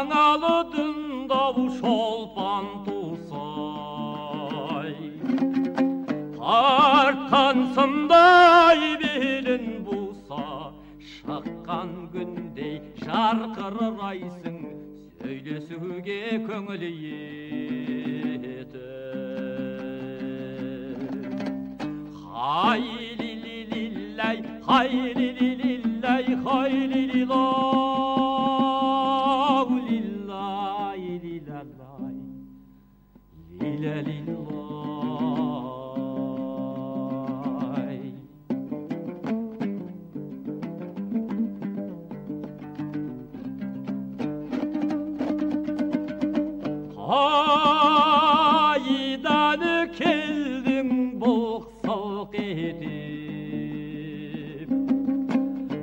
Analıdın davuş olpan tusay Tartansınday bilin busa Şakkan gündey şarkırır aysın Söylesüge köngül yetir Hayli li lillay, hayli li ile lillahi Kaydan ökildim boğ soğuk edip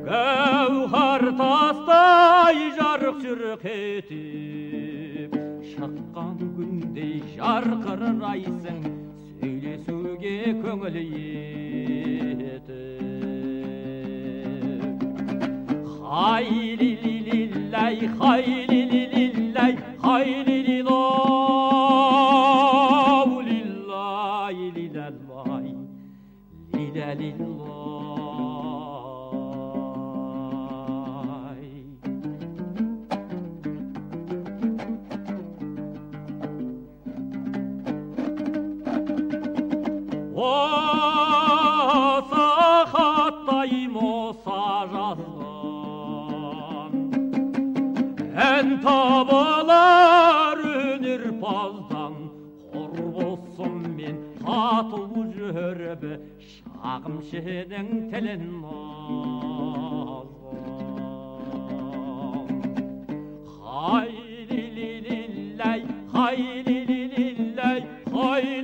Gövhar tastay jarık sürük edip шыққан күндей жарқырайсың сөйлесуге көңіл етіп хай ли ли лилай хай осы хаттай моса жазған ән табылар өнерпаздан құр болсын мен тату жүріп шағымшының тілін хай ли ли лилай хай ли ли лилай хай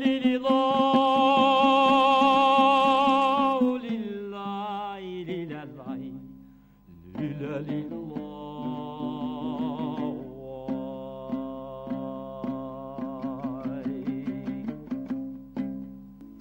Galilei.